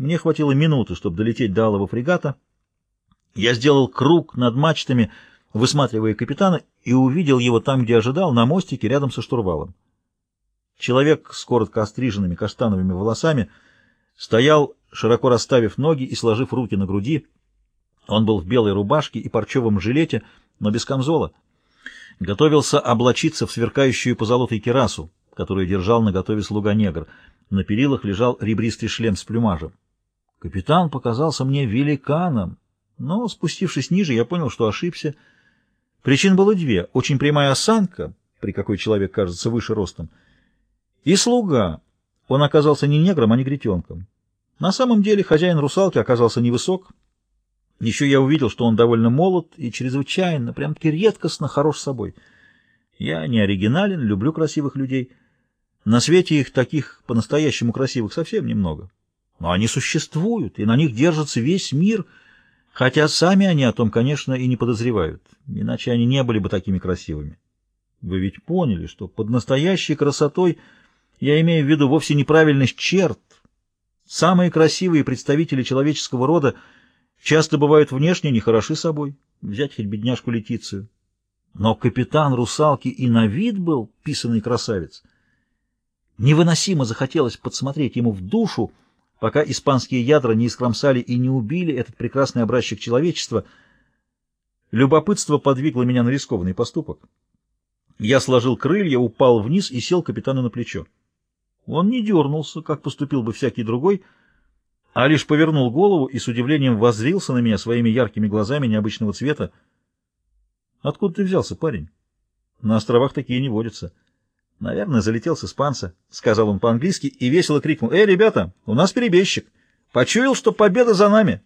Мне хватило минуты, чтобы долететь до алого фрегата. Я сделал круг над мачтами, высматривая капитана, и увидел его там, где ожидал, на мостике рядом со штурвалом. Человек с коротко остриженными каштановыми волосами стоял, широко расставив ноги и сложив руки на груди. Он был в белой рубашке и парчевом жилете, но без камзола. Готовился облачиться в сверкающую позолотой керасу, которую держал наготове слуга-негр. На перилах лежал ребристый шлем с плюмажем. Капитан показался мне великаном, но, спустившись ниже, я понял, что ошибся. Причин было две. Очень прямая осанка, при какой человек кажется выше ростом, и слуга. Он оказался не негром, а негритенком. На самом деле хозяин русалки оказался невысок. Еще я увидел, что он довольно молод и чрезвычайно, прям-таки редкостно хорош собой. Я не оригинален, люблю красивых людей. На свете их таких по-настоящему красивых совсем немного. Но они существуют, и на них держится весь мир, хотя сами они о том, конечно, и не подозревают, иначе они не были бы такими красивыми. Вы ведь поняли, что под настоящей красотой я имею в виду вовсе неправильность черт. Самые красивые представители человеческого рода часто бывают внешне нехороши собой, взять хоть бедняжку Летицию. Но капитан русалки и на вид был писанный красавец. Невыносимо захотелось подсмотреть ему в душу, пока испанские ядра не искромсали и не убили этот прекрасный образчик человечества. Любопытство подвигло меня на рискованный поступок. Я сложил крылья, упал вниз и сел капитану на плечо. Он не дернулся, как поступил бы всякий другой, а лишь повернул голову и с удивлением воззрился на меня своими яркими глазами необычного цвета. — Откуда ты взялся, парень? — На островах такие не водятся. — Наверное, залетел с испанца, — сказал он по-английски и весело крикнул. — Эй, ребята, у нас перебежчик. Почуял, что победа за нами.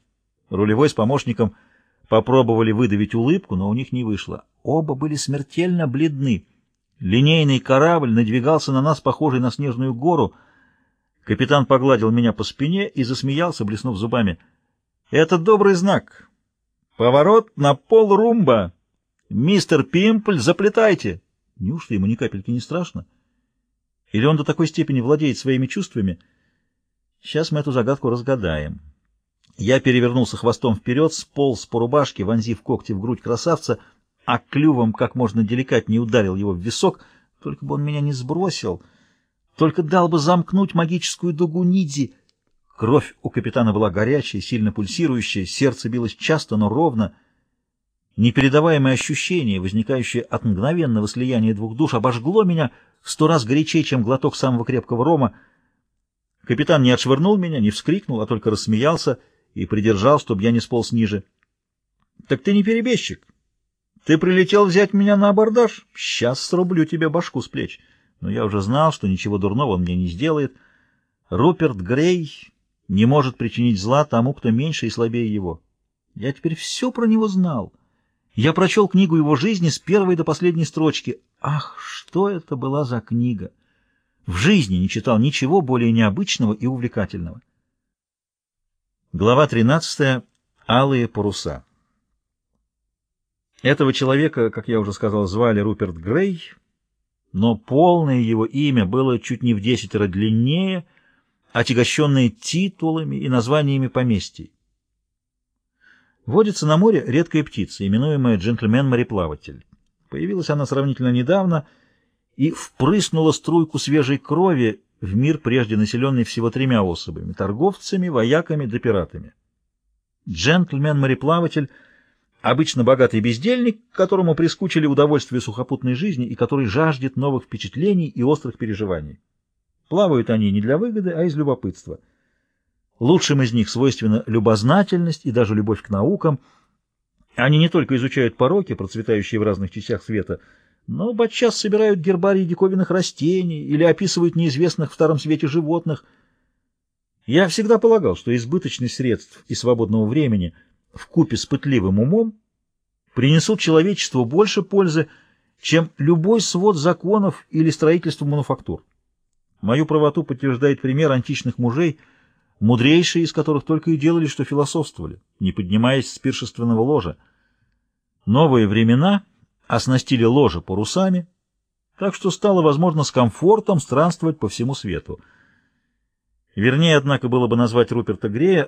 Рулевой с помощником попробовали выдавить улыбку, но у них не вышло. Оба были смертельно бледны. Линейный корабль надвигался на нас, похожий на снежную гору. Капитан погладил меня по спине и засмеялся, блеснув зубами. — Это добрый знак. Поворот на пол румба. Мистер Пимпль, заплетайте. Неужто ему ни капельки не страшно? Или он до такой степени владеет своими чувствами? Сейчас мы эту загадку разгадаем. Я перевернулся хвостом вперед, сполз по рубашке, вонзив когти в грудь красавца, а клювом как можно деликатнее ударил его в висок, только бы он меня не сбросил, только дал бы замкнуть магическую дугу Нидзи. Кровь у капитана была горячая, сильно пульсирующая, сердце билось часто, но ровно — Непередаваемое ощущение, возникающее от мгновенного слияния двух душ, обожгло меня в сто раз горячее, чем глоток самого крепкого рома. Капитан не отшвырнул меня, не вскрикнул, а только рассмеялся и придержал, чтобы я не сполз ниже. — Так ты не перебежчик. Ты прилетел взять меня на абордаж? Сейчас срублю тебе башку с плеч. Но я уже знал, что ничего дурного он мне не сделает. Руперт Грей не может причинить зла тому, кто меньше и слабее его. Я теперь все про него знал. Я прочел книгу его жизни с первой до последней строчки. Ах, что это была за книга! В жизни не читал ничего более необычного и увлекательного. Глава 13. Алые паруса. Этого человека, как я уже сказал, звали Руперт Грей, но полное его имя было чуть не в десятеро длиннее, отягощенное титулами и названиями поместий. Водится на море редкая птица, именуемая джентльмен-мореплаватель. Появилась она сравнительно недавно и впрыснула струйку свежей крови в мир, прежде населенный всего тремя особами — торговцами, вояками да пиратами. Джентльмен-мореплаватель — обычно богатый бездельник, которому прискучили удовольствие сухопутной жизни и который жаждет новых впечатлений и острых переживаний. Плавают они не для выгоды, а из любопытства — Лучшим из них свойственна любознательность и даже любовь к наукам. Они не только изучают пороки, процветающие в разных частях света, но подчас собирают гербарий диковинных растений или описывают неизвестных в Старом Свете животных. Я всегда полагал, что избыточность средств и свободного времени в купе с пытливым умом принесут человечеству больше пользы, чем любой свод законов или строительство мануфактур. Мою правоту подтверждает пример античных мужей – мудрейшие из которых только и делали, что философствовали, не поднимаясь с пиршественного ложа. Новые времена оснастили ложе парусами, так что стало возможно с комфортом странствовать по всему свету. Вернее, однако, было бы назвать Руперта Грея